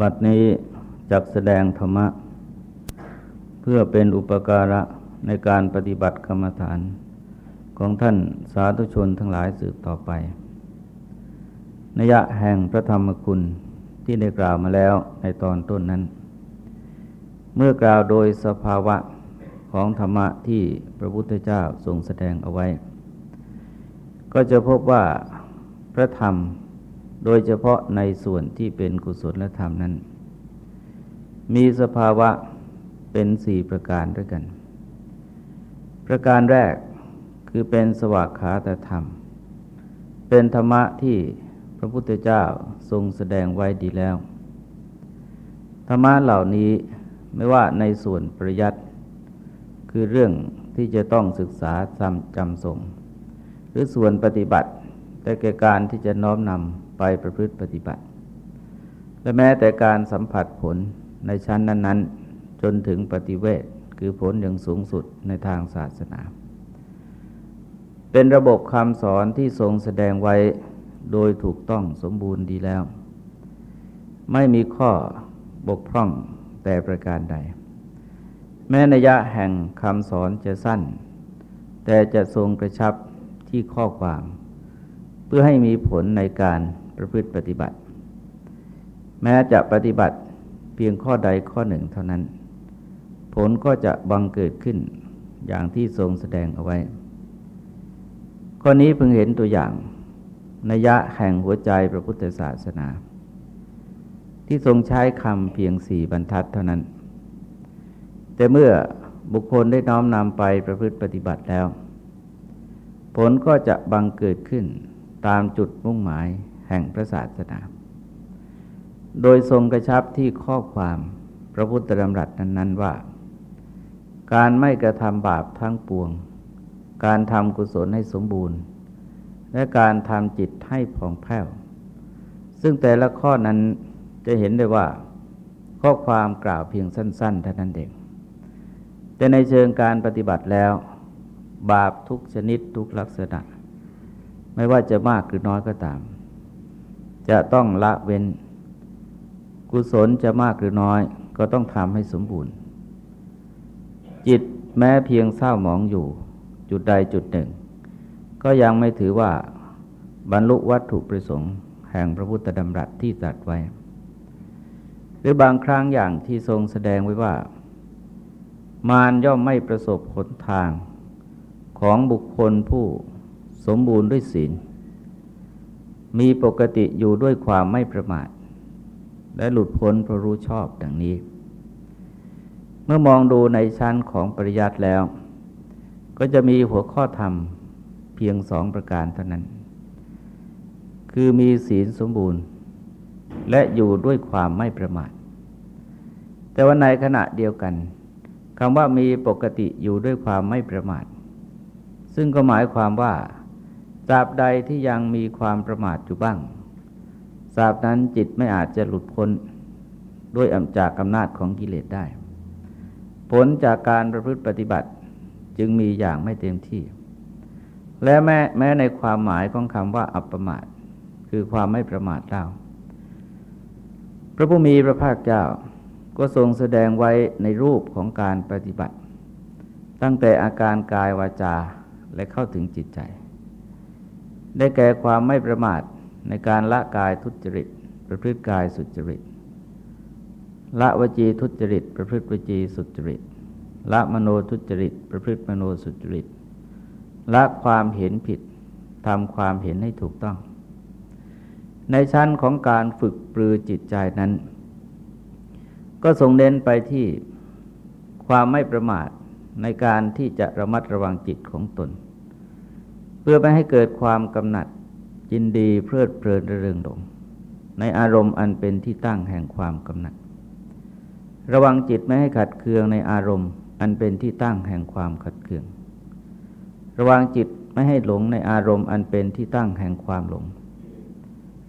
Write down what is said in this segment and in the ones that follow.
บัดนี้จักแสดงธรรมะ เพื่อเป็นอุปการะในการปฏิบัติกรรมฐาน ของท่านสาธุชนทั้งหลายสืบต่อไปนยะแห่งพระธรรมคุณที่ได้กล่าวมาแล้วในตอนต้นนั้น เมื่อกล่าวโดยสภาวะของธรรมะที่พระพุทธเจ้าทรงแสดงเอาไว้ ก็จะพบว่าพระธรรม โดยเฉพาะในส่วนที่เป็นกุศลธรรมนั้น มีสภาวะเป็นสี่ประการด้วยกัน ประการแรกคือเป็นสวากขาตธรรม เป็นธรรมะที่พระพุทธเจ้าทรงแสดงไว้ดีแล้ว ธรรมะเหล่านี้ไม่ว่าในส่วนประยัติคือเรื่องที่จะต้องศึกษาจำจำส่งหรือส่วนปฏิบัติ แต่แก่การที่จะน้อมนำ ไปประพฤติปฏิบัติ และแม้แต่การสัมผัสผลในชั้นนั้น ๆ จนถึงปฏิเวทคือผลอย่างสูงสุดในทางศาสนา เป็นระบบคำสอนที่ทรงแสดงไว้โดยถูกต้องสมบูรณ์ดีแล้ว ไม่มีข้อบกพร่องแต่ประการใด แม้นัยยะแห่งคำสอนจะสั้น แต่จะทรงกระชับที่ข้อความ เพื่อให้มีผลในการ ประพฤติปฏิบัติ แม้จะปฏิบัติเพียงข้อใดข้อหนึ่งเท่านั้น ผลก็จะบังเกิดขึ้นอย่างที่ทรงแสดงเอาไว้ ข้อนี้เพิ่งเห็นตัวอย่างนัยยะแห่งหัวใจพระพุทธศาสนา ที่ทรงใช้คำเพียงสี่บรรทัดเท่านั้น แต่เมื่อบุคคลได้น้อมนำไปประพฤติปฏิบัติแล้ว ผลก็จะบังเกิดขึ้นตามจุดมุ่งหมาย แห่งพระศาสนา โดยทรงกระชับที่ข้อความพระพุทธดำรัสนั้น ๆ ว่า การไม่กระทำบาปทั้งปวง การทำกุศลให้สมบูรณ์ และการทำจิตให้ผ่องแผ้ว ซึ่งแต่ละข้อนั้นจะเห็นได้ว่า ข้อความกล่าวเพียงสั้นๆเท่านั้นเองแต่ในเชิงการปฏิบัติแล้ว บาปทุกชนิดทุกลักษณะ ไม่ว่าจะมากหรือน้อยก็ตาม จะต้องละเว้น กุศลจะมากหรือน้อย ก็ต้องทำให้สมบูรณ์ จิตแม้เพียงเศร้าหมองอยู่ จุดใดจุดหนึ่ง ก็ยังไม่ถือว่าบรรลุวัตถุประสงค์แห่งพระพุทธดำรัสที่ตรัสไว้ หรือบางครั้งอย่างที่ทรงแสดงไว้ว่า มารย่อมไม่ประสบผลทางของบุคคลผู้สมบูรณ์ด้วยศีล มีปกติอยู่ด้วยความไม่ประมาท และหลุดพ้นเพราะรู้ชอบดังนี้ เมื่อมองดูในชั้นของปริยัติแล้ว ก็จะมีหัวข้อธรรมเพียงสองประการเท่านั้น คือมีศีลสมบูรณ์ และอยู่ด้วยความไม่ประมาท แต่ว่าในขณะเดียวกันคำว่ามีปกติอยู่ด้วยความไม่ประมาท ซึ่งก็หมายความว่า ตราบใดที่ยังมีความประมาทอยู่บ้างตราบนั้นจิตไม่อาจจะหลุดพ้นด้วยอำจากอำนาจของกิเลสได้ ผลจากการประพฤติปฏิบัติจึงมีอย่างไม่เต็มที่ และแม้แม้ในความหมายของคำว่าอัปปมาท คือความไม่ประมาทเล่าพระผู้มีพระภาคเจ้าก็ทรงแสดงไว้ในรูปของการปฏิบัติ ตั้งแต่อาการกายวาจาและเข้าถึงจิตใจ ได้แก่ความไม่ประมาทในการละกายทุจริต ประพฤติกายสุจริต ละวจีทุจริต ประพฤติวจีสุจริต ละมโนทุจริต ประพฤติมโนสุจริต ละความเห็นผิดทำความเห็นให้ถูกต้อง ในชั้นของการฝึกปรือจิตใจนั้น ก็ส่งเน้นไปที่ความไม่ประมาทในการที่จะระมัดระวังจิตของตน พื่อไม่ให้เกิดความกำหนัดยินดีเพลิดเพลินเริงหลงในอารมณ์อันเป็นที่ตั้งแห่งความกำหนัด ระวังจิตไม่ให้ขัดเคืองในอารมณ์อันเป็นที่ตั้งแห่งความขัดเคือง ระวังจิตไม่ให้หลงในอารมณ์อันเป็นที่ตั้งแห่งความหลง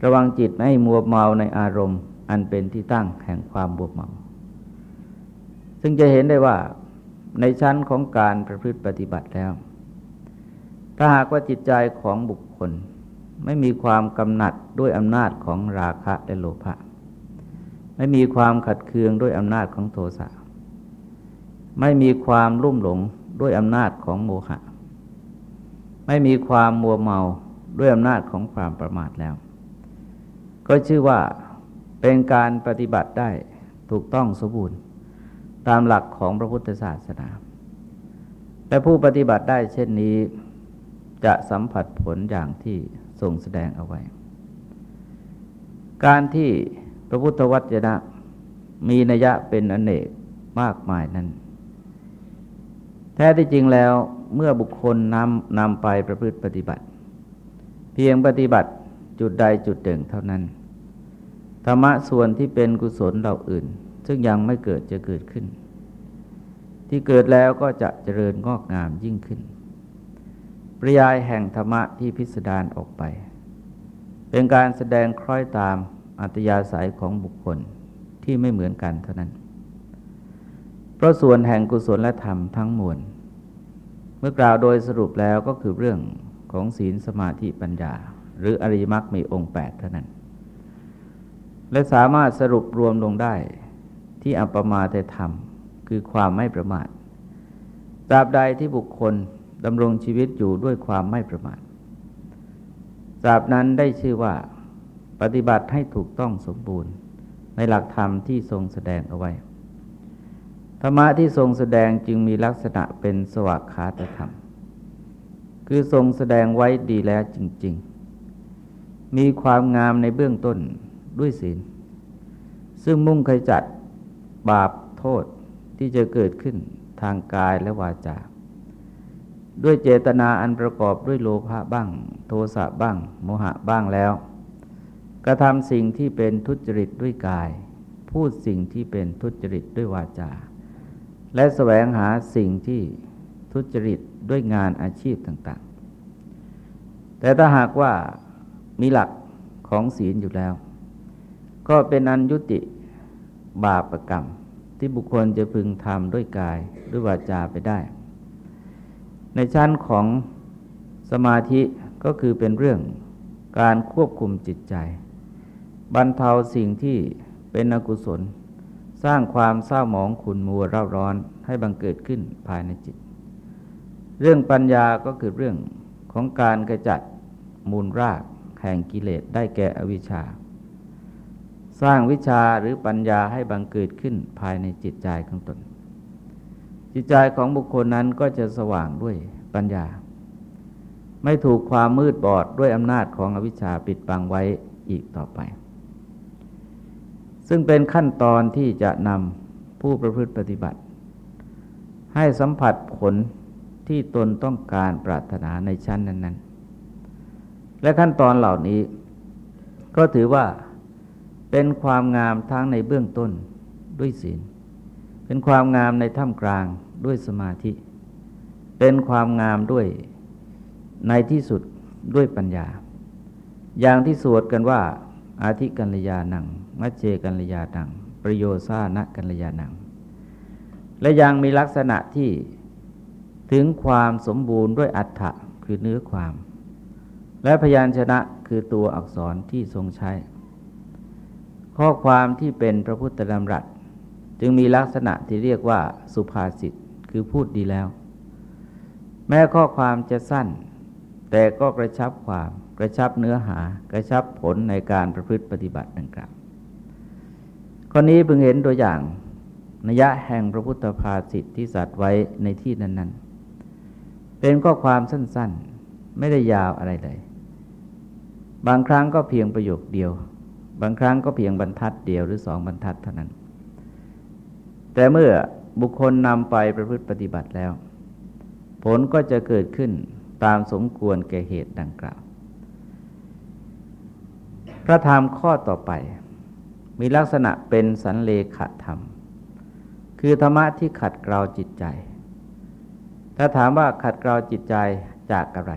ระวังจิตไม่ให้มัวเมาในอารมณ์อันเป็นที่ตั้งแห่งความบวกเมา ซึ่งจะเห็นได้ว่าในชั้นของการประพฤติปฏิบัติแล้ว ถ้าหากว่าจิตใจของบุคคล ไม่มีความกำหนัดด้วยอำนาจของราคะและโลภะไม่มีความขัดเคืองด้วยอำนาจของโทสะไม่มีความลุ่มหลงด้วยอำนาจของโมหะ ไม่มีความมัวเมาด้วยอำนาจของความประมาทแล้ว ก็ชื่อว่าเป็นการปฏิบัติได้ถูกต้องสมบูรณ์ ตามหลักของพระพุทธศาสนา และผู้ปฏิบัติได้เช่นนี้ จะสัมผัสผลอย่างที่ทรงแสดงเอาไว้ การที่พระพุทธวจนะ มีนัยยะเป็นอนเนกมากมายนั้น แท้ที่จริงแล้วเมื่อบุคคลนำนำไปประพฤติปฏิบัติ เพียงปฏิบัติจุดใดจุดหนึ่งเท่านั้น ธรรมะส่วนที่เป็นกุศลเหล่าอื่น ซึ่งยังไม่เกิดจะเกิดขึ้น ที่เกิดแล้วก็จะเจริญงอกงามยิ่งขึ้น ปริยายแห่งธรรมะที่พิสดารออกไป เป็นการแสดงคล้อยตามอัตยาศัยของบุคคลที่ไม่เหมือนกันเท่านั้น เพราะส่วนแห่งกุศลและธรรมทั้งมวล เมื่อกล่าวโดยสรุปแล้วก็คือเรื่องของศีลสมาธิปัญญา หรืออริมักมีองค์แปดเท่านั้น และสามารถสรุปรวมลงได้ที่อัปมาแต่ธรรม คือความไม่ประมาทตราบใดที่บุคคล ดำรงชีวิตอยู่ด้วยความไม่ประมาทตราบนั้นได้ชื่อว่า ปฏิบัติให้ถูกต้องสมบูรณ์ ในหลักธรรมที่ทรงแสดงเอาไว้ ธรรมะที่ทรงแสดงจึงมีลักษณะเป็นสวากขาตธรรม คือทรงแสดงไว้ดีแล้วจริง ๆ มีความงามในเบื้องต้นด้วยศีล ซึ่งมุ่งขจัดบาปโทษที่จะเกิดขึ้นทางกายและวาจา ด้วยเจตนาอันประกอบด้วยโลภะบ้าง โทสะบ้าง โมหะบ้างแล้ว กระทำสิ่งที่เป็นทุจริตด้วยกาย พูดสิ่งที่เป็นทุจริตด้วยวาจา และแสวงหาสิ่งที่ทุจริตด้วยงานอาชีพต่างๆ แต่ถ้าหากว่ามีหลักของศีลอยู่แล้ว ก็เป็นอันยุติบาปรกรรม ที่บุคคลจะพึงทำด้วยกายด้วยวาจาไปได้ ในชั้นของสมาธิก็คือเป็นเรื่องการควบคุมจิตใจ บรรเทาสิ่งที่เป็นอกุศล สร้างความเศร้าหมองขุนมัวเร่าร้อนให้บังเกิดขึ้นภายในจิต เรื่องปัญญาก็คือเรื่องของการกระจัดมูลรากแห่งกิเลสได้แก่อวิชชา สร้างวิชาหรือปัญญาให้บังเกิดขึ้นภายในจิตใจของตน จิตใจของบุคคลนั้นก็จะสว่างด้วยปัญญา ไม่ถูกความมืดบอดด้วยอำนาจของอวิชชาปิดบังไว้อีกต่อไป ซึ่งเป็นขั้นตอนที่จะนำผู้ประพฤติปฏิบัติ ให้สัมผัสผลที่ตนต้องการปรารถนาในชั้นนั้น ๆ และขั้นตอนเหล่านี้ ก็ถือว่าเป็นความงามทั้งในเบื้องต้นด้วยศีล เป็นความงามในท่ามกลางด้วยสมาธิ เป็นความงามด้วยในที่สุดด้วยปัญญา อย่างที่สวดกันว่า อาทิกัลยานัง มัจเจกัลยานัง ประโยชานะกัลยานัง และยังมีลักษณะที่ถึงความสมบูรณ์ด้วยอัฏฐะคือเนื้อความ และพยัญชนะคือตัวอักษรที่ทรงใช้ ข้อความที่เป็นพระพุทธดำรัส จึงมีลักษณะที่เรียกว่าสุภาษิตคือพูดดีแล้ว แม้ข้อความจะสั้น แต่ก็กระชับความกระชับเนื้อหากระชับผลในการประพฤติปฏิบัติดังกล่าวข้อนี้เพิ่งเห็นตัวอย่างนัยะแห่งพระพุทธภาษิตที่สัตว์ไว้ในที่นั้น ๆ เป็นข้อความสั้นๆ ไม่ได้ยาวอะไรเลย บางครั้งก็เพียงประโยคเดียว บางครั้งก็เพียงบรรทัดเดียวหรือสองบรรทัดเท่านั้น แต่เมื่อบุคคลนำไปประพฤติปฏิบัติแล้ว ผลก็จะเกิดขึ้นตามสมควรแก่เหตุดังกล่าว พระธรรมข้อต่อไป มีลักษณะเป็นสันเลขธรรม คือธรรมะที่ขัดเกลาจิตใจ ถ้าถามว่าขัดเกลาจิตใจจากอะไร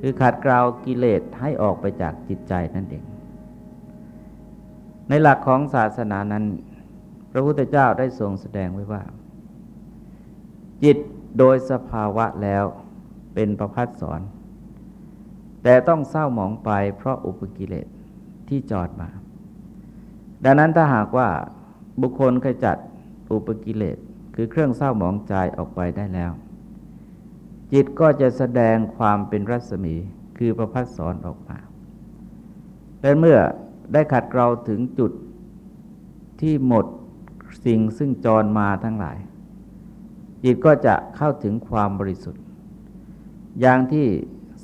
คือขัดเกลากิเลสให้ออกไปจากจิตใจนั่นเอง ในหลักของศาสนานั้น ระพุทธเจ้าได้ทรงแสดงไว้ว่า จิตโดยสภาวะแล้วเป็นประพัดสอน แต่ต้องเศร้าหมองไปเพราะอุปกิเลสที่จอดมา ดังนั้นถ้าหากว่าบุคคลขจัดอุปกิเลสคือเครื่องเศร้าหมองใจออกไปได้แล้ว จิตก็จะแสดงความเป็นรัศมีคือประพัดสอนออกมาและเมื่อได้ขัดเกลาถึงจุดที่หมด สิ่งซึ่งจรมาทั้งหลาย จิตก็จะเข้าถึงความบริสุทธิ์ อย่างที่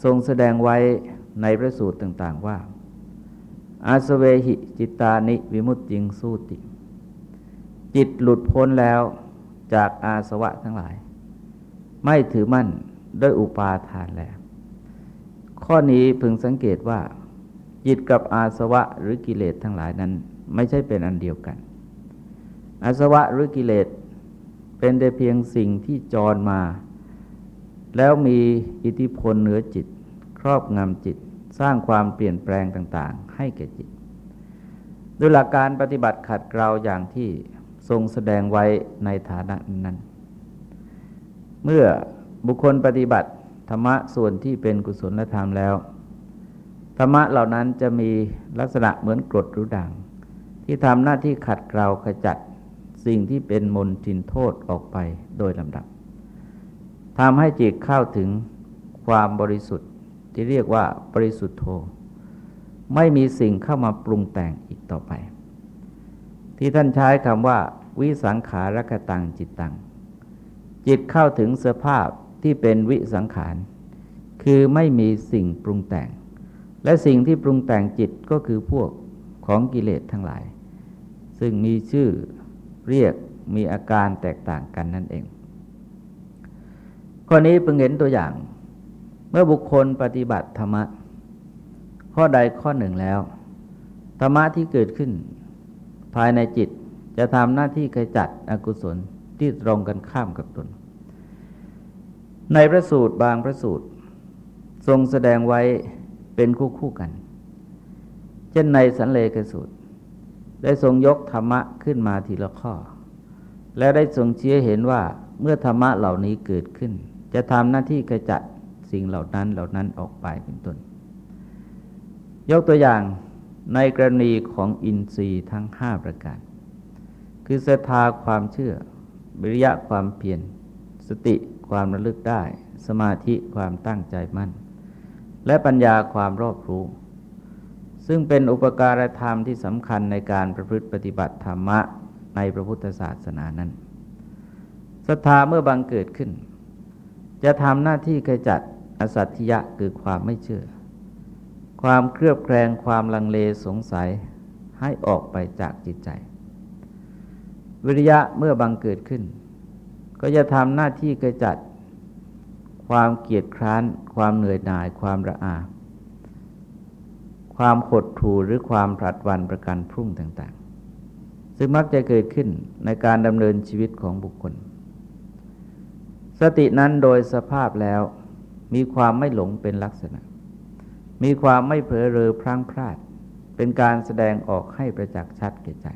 ทรงแสดงไว้ในพระสูตรต่างๆว่า อาสเวหิจิตานิวิมุตติงสูติ จิตหลุดพ้นแล้วจากอาสวะทั้งหลาย ไม่ถือมั่นด้วยอุปาทานแล้ว ข้อนี้พึงสังเกตว่า จิตกับอาสวะหรือกิเลสทั้งหลายนั้น ไม่ใช่เป็นอันเดียวกัน อาสวะหรือกิเลสเป็นแต่เพียงสิ่งที่จรมา แล้วมีอิทธิพลเหนือจิต ครอบงำจิต สร้างความเปลี่ยนแปลงต่าง ๆ ให้แก่จิต โดยหลักการปฏิบัติขัดเกลาอย่างที่ทรงแสดงไว้ในฐานะนั้น เมื่อบุคคลปฏิบัติธรรมะส่วนที่เป็นกุศลธรรมแล้ว ธรรมะเหล่านั้นจะมีลักษณะเหมือนกรดหรือด่าง ที่ทำหน้าที่ขัดเกลาขจัด สิ่งที่เป็นมลทินโทษออกไปโดยลำดับทำให้จิตเข้าถึงความบริสุทธิ์ที่เรียกว่าบริสุทธโธ ไม่มีสิ่งเข้ามาปรุงแต่งอีกต่อไป ที่ท่านใช้คำว่า วิสังขารกตังจิตตัง จิตเข้าถึงสภาพที่เป็นวิสังขาร คือไม่มีสิ่งปรุงแต่ง และสิ่งที่ปรุงแต่งจิตก็คือพวกของกิเลสทั้งหลาย ซึ่งมีชื่อ เรียกมีอาการแตกต่างกันนั่นเอง ข้อนี้เพิ่งเห็นตัวอย่าง เมื่อบุคคลปฏิบัติธรรมะ ข้อใดข้อหนึ่งแล้ว ธรรมะที่เกิดขึ้น ภายในจิตจะทำหน้าที่ขจัดอกุศลที่ตรงกันข้ามกับตน ในพระสูตรบางพระสูตร ทรงแสดงไว้เป็นคู่คู่กัน เช่นในสันเลกสูตร ได้ทรงยกธรรมะขึ้นมาทีละข้อ และได้ทรงเชี้ยเห็นว่าเมื่อธรรมะเหล่านี้เกิดขึ้น จะทำหน้าที่ขจัดสิ่งเหล่านั้นเหล่านั้นออกไปเป็นต้น ยกตัวอย่างในกรณีของอินทรีย์ทั้งห้าประการ คือศรัทธาความเชื่อ วิริยะความเพียร สติความระลึกได้ สมาธิความตั้งใจมั่น และปัญญาความรอบรู้ ซึ่งเป็นอุปการธรรมที่สำคัญในการประพฤติปฏิบัติธรรมะในพระพุทธศาสนานั้นศรัทธาเมื่อบังเกิดขึ้น จะทำหน้าที่ขจัดอสัตยะคือความไม่เชื่อ ความเครือบแคลงความลังเลสงสัยให้ออกไปจากจิตใจ วิริยะเมื่อบังเกิดขึ้น ก็จะทำหน้าที่กระจัด ความเกียดคร้าน ความเหนื่อยหน่าย ความระอา ความขดถูหรือความผลัดวันประกันพรุ่งต่างๆ ซึ่งมักจะเกิดขึ้นในการดำเนินชีวิตของบุคคล สตินั้นโดยสภาพแล้ว มีความไม่หลงเป็นลักษณะ มีความไม่เผลอเรอพลั้งพลาด เป็นการแสดงออกให้ประจักษ์ชัดแก่ใจ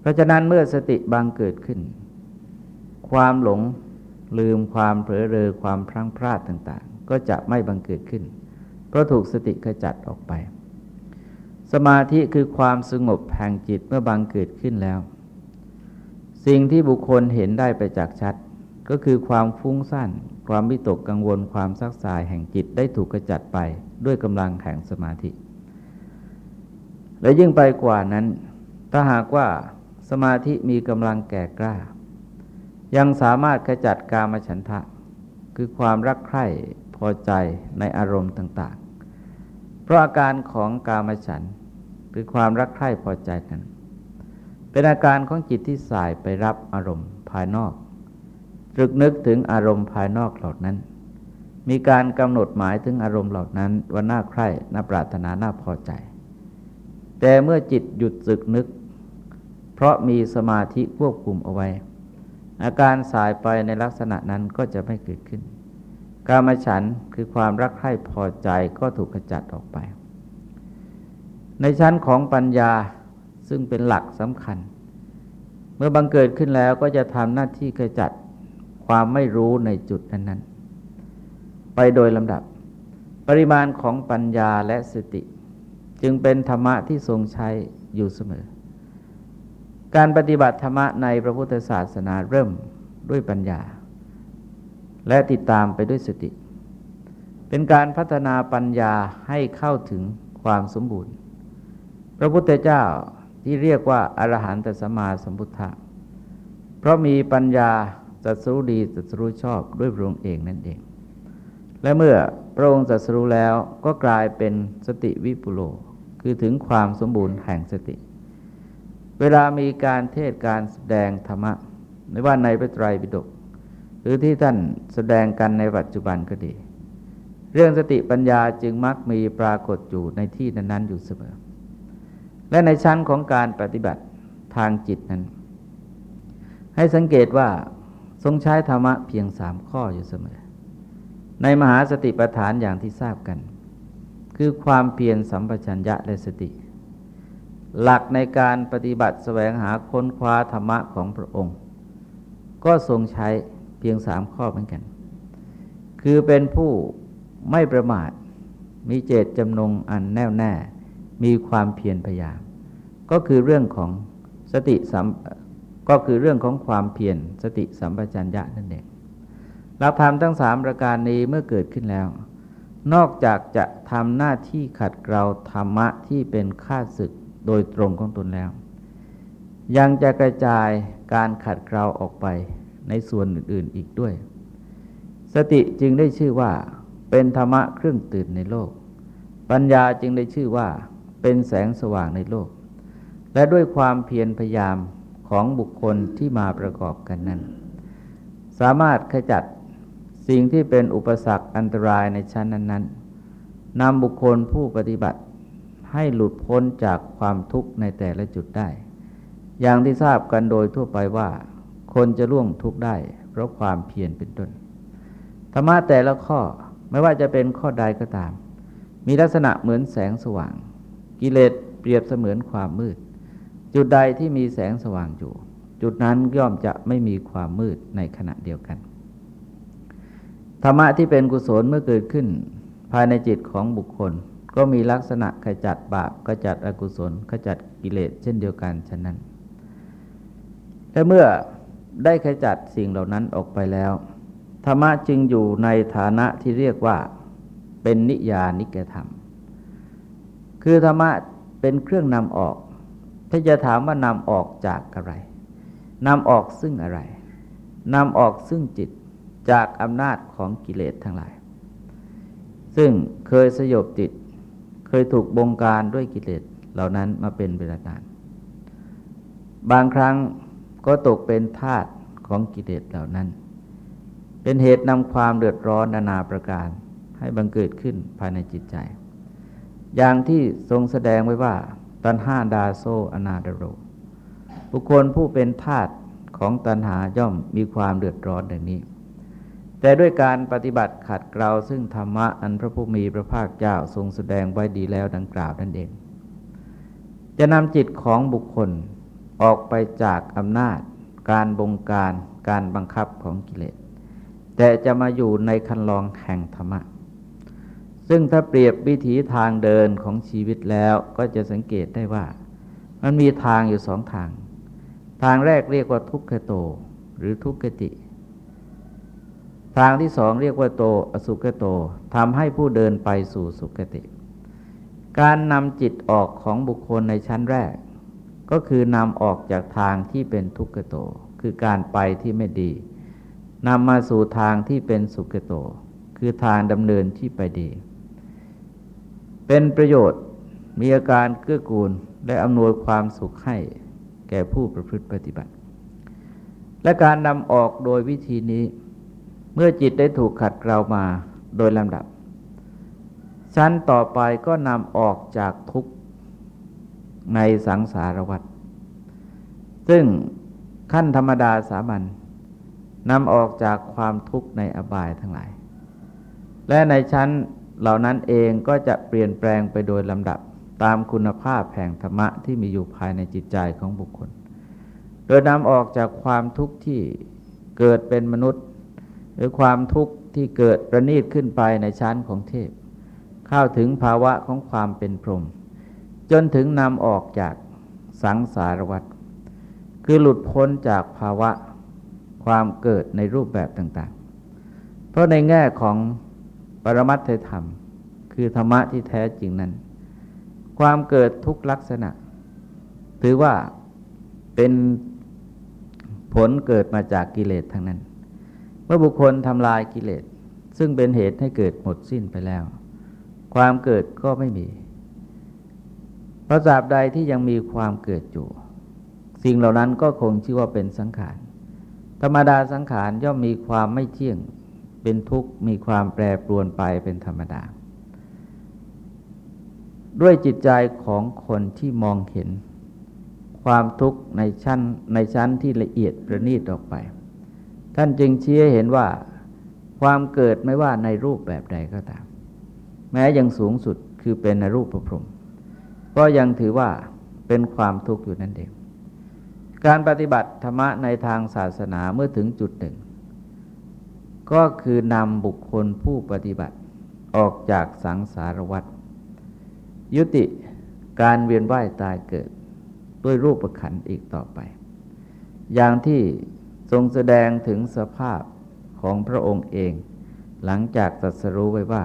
เพราะฉะนั้นเมื่อสติบางเกิดขึ้น ความหลงลืมความเผลอเรอความพลั้งพลาดต่างๆ ก็จะไม่บังเกิดขึ้น เพราะถูกสติขจัดออกไป สมาธิคือความสงบแห่งจิตเมื่อบังเกิดขึ้นแล้ว สิ่งที่บุคคลเห็นได้ไปจากชัด ก็คือความฟุ้งซ่านความวิตกกังวลความซักสายแห่งจิตได้ถูกกระจัดไปด้วยกำลังแห่งสมาธิ และยิ่งไปกว่านั้น ถ้าหากว่าสมาธิมีกำลังแก่กล้า ยังสามารถขจัดกามฉันทะ คือความรักใคร่พอใจในอารมณ์ต่าง เพราะอาการของกามฉันคือความรักใคร่พอใจนั้น เป็นอาการของจิตที่สายไปรับอารมณ์ภายนอกตรึกนึกถึงอารมณ์ภายนอกเหล่านั้น มีการกำหนดหมายถึงอารมณ์เหล่านั้นว่าน่าใคร่น่าปรารถนาน่าพอใจ แต่เมื่อจิตหยุดสึกนึก เพราะมีสมาธิควบคุมเอาไว้ อาการสายไปในลักษณะนั้นก็จะไม่เกิดขึ้น กามฉันคือความรักใคร่พอใจก็ถูกขจัดออกไป ในชั้นของปัญญาซึ่งเป็นหลักสำคัญ เมื่อบังเกิดขึ้นแล้วก็จะทำหน้าที่ขจัดความไม่รู้ในจุดนั้นๆ ไปโดยลำดับ ปริมาณของปัญญาและสติ จึงเป็นธรรมะที่ทรงใช้อยู่เสมอ การปฏิบัติธรรมะในพระพุทธศาสนาเริ่มด้วยปัญญา และติดตามไปด้วยสติ เป็นการพัฒนาปัญญาให้เข้าถึงความสมบูรณ์ พระพุทธเจ้าที่เรียกว่าอรหันตสมาสัมพุทธะเพราะมีปัญญาสัตรู้ดีสัตรู้ชอบด้วยพระองค์เองนั่นเอง และเมื่อพระองค์สัตรู้แล้วก็กลายเป็นสติวิปุโล คือถึงความสมบูรณ์แห่งสติ เวลามีการเทศการแสดงธรรมะไม่ว่าในพระไตรปิฎก รือที่ท่านแสดงกันในปัจจุบันก็ดี เรื่องสติปัญญาจึงมักมีปรากฏอยู่ในที่นั้นๆอยู่เสมอ และในชั้นของการปฏิบัติทางจิตนั้น ให้สังเกตว่าทรงใช้ธรรมะเพียงสามข้ออยู่เสมอ ในมหาสติปัฏฐานอย่างที่ทราบกัน คือความเพียรสัมปชัญญะและสติ หลักในการปฏิบัติแสวงหาค้นคว้าธรรมะของพระองค์ ก็ทรงใช้ เพียงสามข้อเหมือนกัน คือเป็นผู้ไม่ประมาท มีเจตจำนงอันแน่วแน่ มีความเพียรพยายาม ก็คือเรื่องของสติสัมก็คือเรื่องของความเพียรสติสัมปชัญญะนั่นเองหลักธรรมทั้งสามประการนี้เมื่อเกิดขึ้นแล้ว นอกจากจะทำหน้าที่ขัดเกลาธรรมะที่เป็นข้าศึกโดยตรงของตนแล้ว ยังจะกระจายการขัดเกลาออกไป ในส่วนอื่นๆอีกด้วย สติจึงได้ชื่อว่า เป็นธรรมะเครื่องตื่นในโลก ปัญญาจึงได้ชื่อว่า เป็นแสงสว่างในโลก และด้วยความเพียรพยายามของบุคคลที่มาประกอบกันนั้น สามารถขจัดสิ่งที่เป็นอุปสรรคอันตรายในชั้นนั้นๆนำบุคคลผู้ปฏิบัติให้หลุดพ้นจากความทุกข์ในแต่ละจุดได้ อย่างที่ทราบกันโดยทั่วไปว่า คนจะล่วงทุกข์ได้ เพราะความเพียรเป็นต้น ธรรมะแต่ละข้อไม่ว่าจะเป็นข้อใดก็ตาม มีลักษณะเหมือนแสงสว่าง กิเลสเปรียบเสมือนความมืด จุดใดที่มีแสงสว่างอยู่ จุดนั้นย่อมจะไม่มีความมืดในขณะเดียวกัน ธรรมะที่เป็นกุศลเมื่อเกิดขึ้น ภายในจิตของบุคคล ก็มีลักษณะขจัดบาปขจัดอกุศลขจัดกิเลสเช่นเดียวกันฉะนั้นและเมื่อ ได้ขจัดสิ่งเหล่านั้นออกไปแล้ว ธรรมะจึงอยู่ในฐานะที่เรียกว่าเป็นนิยานิกธรรม คือธรรมะเป็นเครื่องนำออก ถ้าจะถามว่านำออกจากอะไรนำออกซึ่งอะไรนำออกซึ่งจิตจากอำนาจของกิเลสทั้งหลาย ซึ่งเคยสยบจิต เคยถูกบงการด้วยกิเลสเหล่านั้นมาเป็นเวลานาน บางครั้ง ก็ตกเป็นทาตของกิเลสเหล่านั้น เป็นเหตุนำความเดือดร้อนนานาประการให้บังเกิดขึ้นภายในจิตใจ อย่างที่ทรงแสดงไว้ว่า ตัณหาดาโซอนาดโร บุคคลผู้เป็นทาตของตัณหาย่อมมีความเดือดร้อนดังนี้ แต่ด้วยการปฏิบัติขัดเกลาซึ่งธรรมะอันพระผู้มีพระภาคเจ้าทรงแสดงไว้ดีแล้วดังกล่าวนั่นเอง จะนำจิตของบุคคล ออกไปจากอำนาจ การบงการการบังคับของกิเลส แต่จะมาอยู่ในคันลองแห่งธรรมะ ซึ่งถ้าเปรียบวิถีทางเดินของชีวิตแล้วก็จะสังเกตได้ว่า มันมีทางอยู่สองทาง ทางแรกเรียกว่าทุกขโต หรือทุกขติ ทางที่สองเรียกว่าโตอสุขโตทำให้ผู้เดินไปสู่สุขติ การนำจิตออกของบุคคลในชั้นแรก ก็คือนำออกจากทางที่เป็นทุกขโต คือการไปที่ไม่ดีนำมาสู่ทางที่เป็นสุขโต คือทางดำเนินที่ไปดี เป็นประโยชน์มีอาการเกื้อกูลและอำนวยความสุขให้แก่ผู้ประพฤติปฏิบัติ และการนำออกโดยวิธีนี้ เมื่อจิตได้ถูกขัดเกลามาโดยลำดับชั้นต่อไปก็นำออกจากทุกข์ ในสังสารวัฏซึ่งขั้นธรรมดาสามัญนำออกจากความทุกข์ในอบายทั้งหลาย และในชั้นเหล่านั้นเองก็จะเปลี่ยนแปลงไปโดยลำดับตามคุณภาพแห่งธรรมะที่มีอยู่ภายในจิตใจของบุคคล โดยนำออกจากความทุกข์ที่เกิดเป็นมนุษย์ หรือความทุกข์ที่เกิดประณีตขึ้นไปในชั้นของเทพ เข้าถึงภาวะของความเป็นพรหม จนถึงนำออกจากสังสารวัฏคือหลุดพ้นจากภาวะความเกิดในรูปแบบต่างๆ เพราะในแง่ของปรมัตถธรรม คือธรรมะที่แท้จริงนั้น ความเกิดทุกลักษณะ ถือว่าเป็นผลเกิดมาจากกิเลสทั้งนั้น เมื่อบุคคลทำลายกิเลส ซึ่งเป็นเหตุให้เกิดหมดสิ้นไปแล้ว ความเกิดก็ไม่มี เพราะตราบใดที่ยังมีความเกิดอยู่ สิ่งเหล่านั้นก็คงชื่อว่าเป็นสังขาร ธรรมดาสังขารย่อมมีความไม่เที่ยง เป็นทุกข์มีความแปรปรวนไปเป็นธรรมดา ด้วยจิตใจของคนที่มองเห็น ความทุกข์ในชั้นในชั้นที่ละเอียดประณีตออกไป ท่านจึงเชี้เห็นว่าความเกิดไม่ว่าในรูปแบบใดก็ตาม แม้ยังสูงสุดคือเป็นในรูปประพรม ก็ยังถือว่าเป็นความทุกข์อยู่นั่นเอง การปฏิบัติธรรมะในทางศาสนาเมื่อถึงจุดหนึ่ง ก็คือนำบุคคลผู้ปฏิบัติออกจากสังสารวัฏยุติการเวียนว่ายตายเกิดด้วยรูปขันอีกต่อไป อย่างที่ทรงแสดงถึงสภาพของพระองค์เอง หลังจากตรัสรู้ไว้ว่า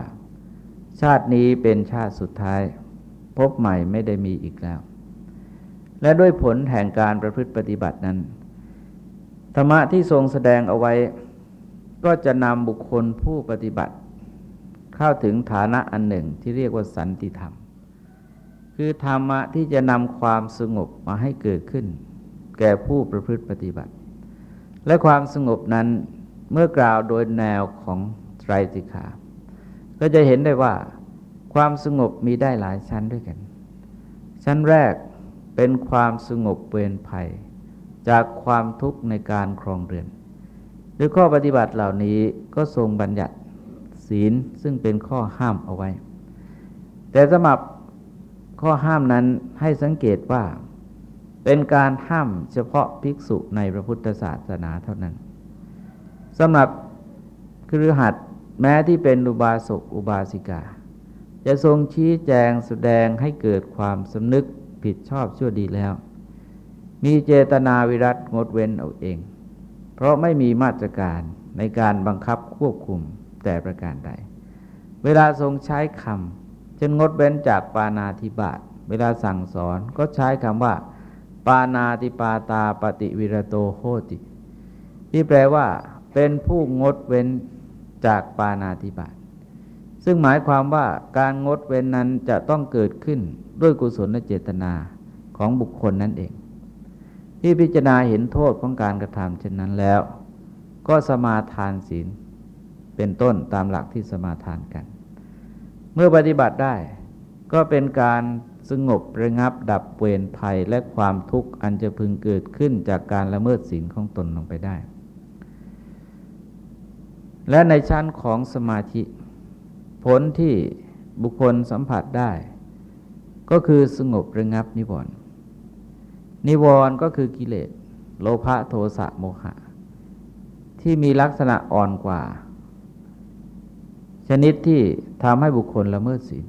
ชาตินี้เป็นชาติสุดท้าย พบใหม่ไม่ได้มีอีกแล้ว และด้วยผลแห่งการประพฤติปฏิบัตินั้น ธรรมะที่ทรงแสดงเอาไว้ ก็จะนำบุคคลผู้ปฏิบัติ เข้าถึงฐานะอันหนึ่งที่เรียกว่าสันติธรรม คือธรรมะที่จะนำความสงบมาให้เกิดขึ้น แก่ผู้ประพฤติปฏิบัติ และความสงบนั้นเมื่อกล่าวโดยแนวของไตรสิกขา ก็จะเห็นได้ว่า ความสงบมีได้หลายชั้นด้วยกัน ชั้นแรกเป็นความสงบเวรภัย จากความทุกข์ในการครองเรือนด้วยข้อปฏิบัติเหล่านี้ก็ทรงบัญญัติศีลซึ่งเป็นข้อห้ามเอาไว้ แต่สำหรับข้อห้ามนั้นให้สังเกตว่า เป็นการห้ามเฉพาะภิกษุในพระพุทธศาสนาเท่านั้นสำหรับครือหัดแม้ที่เป็นอุบาสกอุบาสิกา จะทรงชี้แจงแสดงให้เกิดความสำนึกผิดชอบชั่วดีแล้ว มีเจตนาวิรัตงดเว้นเอาเอง เพราะไม่มีมาตรการในการบังคับควบคุมแต่ประการใด เวลาทรงใช้คำเช่นงดเว้นจากปานาธิบาตเวลาสั่งสอนก็ใช้คำว่า ปานาติปาตาปฏิวิรโตโหติ ที่แปลว่า เป็นผู้งดเว้นจากปานาธิบาต ซึ่งหมายความว่าการงดเว้นนั้นจะต้องเกิดขึ้นด้วยกุศลเจตนาของบุคคลนั่นเอง ที่พิจารณาเห็นโทษของการกระทำเช่นนั้นแล้ว ก็สมาทานศีลเป็นต้นตามหลักที่สมาทานกัน เมื่อปฏิบัติได้ก็เป็นการสงบระงับดับเวรภัยและความทุกข์อันจะพึงเกิดขึ้นจากการละเมิดศีลของตนลงไปได้ และในชั้นของสมาธิ ผลที่บุคคลสัมผัสได้ ก็คือสงบระงับนิวรณ์นิวรณ์ก็คือกิเลส โลภะโทสะโมหะ ที่มีลักษณะอ่อนกว่า ชนิดที่ทำให้บุคคลละเมิดศีล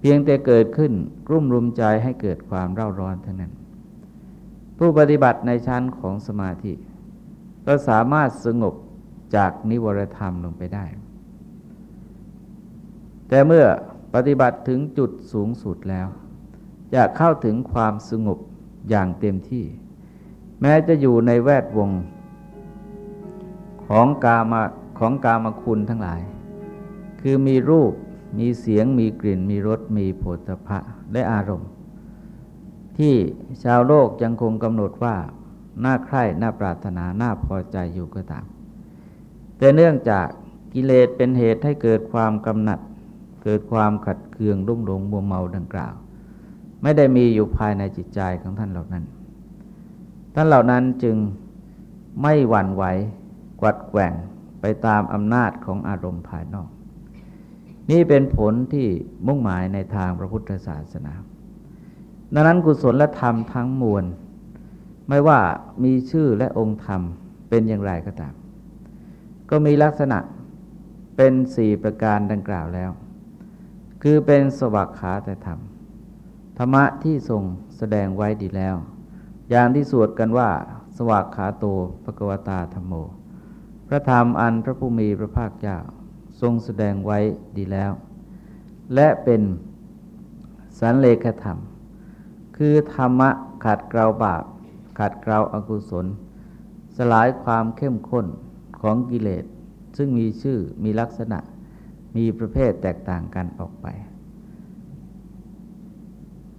เพียงแต่เกิดขึ้นกลุ่มรุมใจให้เกิดความเร่าร้อนเท่านั้น ผู้ปฏิบัติในชั้นของสมาธิ ก็สามารถสงบจากนิวรธรรมลงไปได้ แต่เมื่อปฏิบัติถึงจุดสูงสุดแล้ว จะเข้าถึงความสงบอย่างเต็มที่ แม้จะอยู่ในแวดวง ของกามาของกามคุณทั้งหลาย คือมีรูปมีเสียงมีกลิ่นมีรสมีโผฏฐะและอารมณ์ ที่ชาวโลกยังคงกำหนดว่าน่าใคร่น่าปรารถนาน่าพอใจอยู่ก็ตาม แต่เนื่องจากกิเลสเป็นเหตุให้เกิดความกำหนัด เกิดความขัดเคืองรุ่มหลงมัวเมาดังกล่าว ไม่ได้มีอยู่ภายในจิตใจของท่านเหล่านั้น ท่านเหล่านั้นจึงไม่หวั่นไหวกวัดแกว่งไปตามอำนาจของอารมณ์ภายนอก นี่เป็นผลที่มุ่งหมายในทางพระพุทธศาสนาดังนั้นกุศลและธรรมทั้งมวล ไม่ว่ามีชื่อและองค์ธรรมเป็นอย่างไรก็ตาม ก็มีลักษณะเป็นสี่ประการดังกล่าวแล้ว คือเป็นสวัสขาแต่ธรรม ธรรมะที่ทรงแสดงไว้ดีแล้ว อย่างที่สวดกันว่า สวากขาโตภกวตาธรรมโม พระธรรมอันพระผู้มีพระภาคเจ้าทรงแสดงไว้ดีแล้ว และเป็นสันเลขธรรม คือธรรมะขัดเกลาบาป ขัดเกลาอากุศล สลายความเข้มข้นของกิเลส ซึ่งมีชื่อมีลักษณะ มีประเภทแตกต่างกันออกไป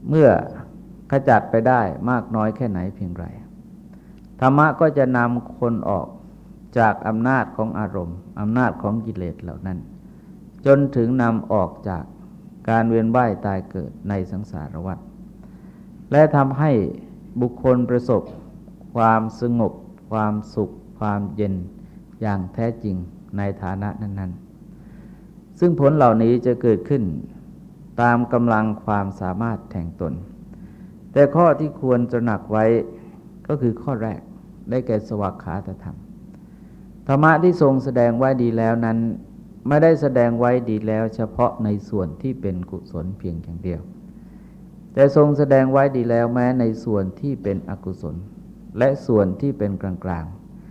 เมื่อขจัดไปได้มากน้อยแค่ไหนเพียงไรธรรมะก็จะนำคนออกจากอำนาจของอารมณ์อำนาจของกิเลสเหล่านั้น จนถึงนำออกจากการเวียนว่ายตายเกิดในสังสารวัฏและทำให้บุคคลประสบ ความสงบ ความสุข ความเย็นอย่างแท้จริงในฐานะนั้นๆ ซึ่งผลเหล่านี้จะเกิดขึ้นตามกำลังความสามารถแห่งตน แต่ข้อที่ควรจะหนักไว้ก็คือข้อแรกได้แก่สวัสขาตธรรม ธรรมะที่ทรงแสดงไว้ดีแล้วนั้น ไม่ได้แสดงไว้ดีแล้วเฉพาะในส่วนที่เป็นกุศลเพียงอย่างเดียว แต่ทรงแสดงไว้ดีแล้วแม้ในส่วนที่เป็นอกุศล และส่วนที่เป็นกลาง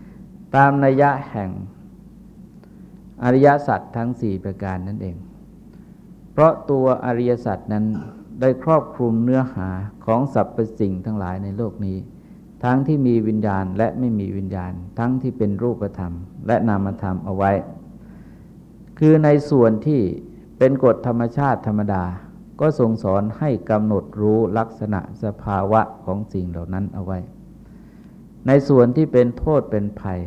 ๆ ตามนัยยะแห่ง อริยสัจทั้งสี่ประการนั่นเอง เพราะตัวอริยสัจนั้นได้ครอบคลุมเนื้อหาของสรรพสิ่งทั้งหลายในโลกนี้ ทั้งที่มีวิญญาณและไม่มีวิญญาณ ทั้งที่เป็นรูปธรรม และนามธรรมเอาไว้ คือในส่วนที่เป็นกฎธรรมชาติธรรมดา ก็ทรงสอนให้กำหนดรู้ลักษณะสภาวะของสิ่งเหล่านั้นเอาไว้ ในส่วนที่เป็นโทษเป็นภัย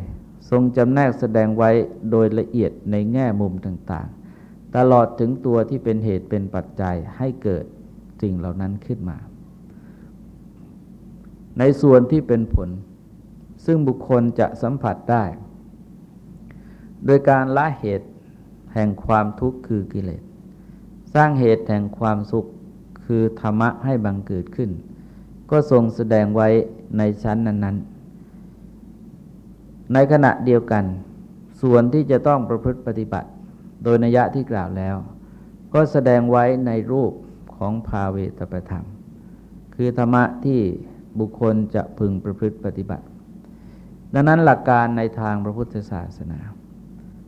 ทรงจำแนกแสดงไว้โดยละเอียดในแง่มุมต่างๆ ตลอดถึงตัวที่เป็นเหตุเป็นปัจจัยให้เกิดสิ่งเหล่านั้นขึ้นมา ในส่วนที่เป็นผล ซึ่งบุคคลจะสัมผัสได้ โดยการละเหตุแห่งความทุกข์คือกิเลส สร้างเหตุแห่งความสุขคือธรรมะให้บังเกิดขึ้น ก็ทรงแสดงไว้ในชั้นนั้นๆ ในขณะเดียวกัน ส่วนที่จะต้องประพฤติปฏิบัติ โดยนัยะที่กล่าวแล้ว ก็แสดงไว้ในรูปของภาเวตประธรรม คือธรรมะที่บุคคลจะพึงประพฤติปฏิบัติ ดังนั้นหลักการในทางพระพุทธศาสนา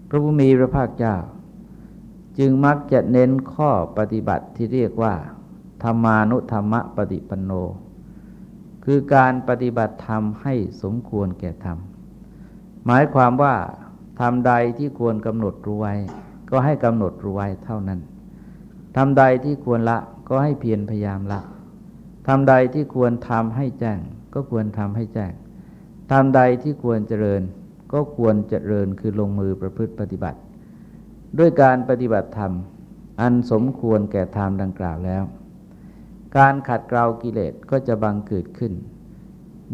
พระผู้มีพระภาคเจ้า จึงมักจะเน้นข้อปฏิบัติที่เรียกว่า ธรรมานุธรรมปฏิปันโน คือการปฏิบัติธรรมให้สมควรแก่ธรรม หมายความว่าทำใดที่ควรกำหนดรู้ไว้ ก็ให้กำหนดรู้ไว้เท่านั้นทำใดที่ควรละก็ให้เพียรพยายามละทำใดที่ควรทำให้แจ้ง ก็ควรทำให้แจ้งทำใดที่ควรเจริญ ก็ควรเจริญคือลงมือประพฤติปฏิบัติ ด้วยการปฏิบัติธรรม อันสมควรแก่ธรรมดังกล่าวแล้ว การขัดเกลากิเลสก็จะบังเกิดขึ้น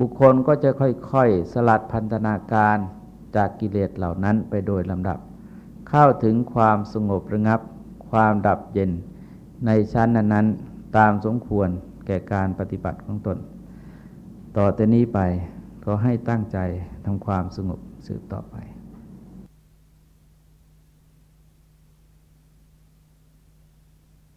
บุคคลก็จะค่อยๆ สลัดพันธนาการจากกิเลสเหล่านั้นไปโดยลำดับ เข้าถึงความสงบระงับ ความดับเย็นในชั้นนั้นๆ ตามสมควรแก่การปฏิบัติของตน ต่อแต่นี้ไปก็ให้ตั้งใจทำความสงบสืบต่อไป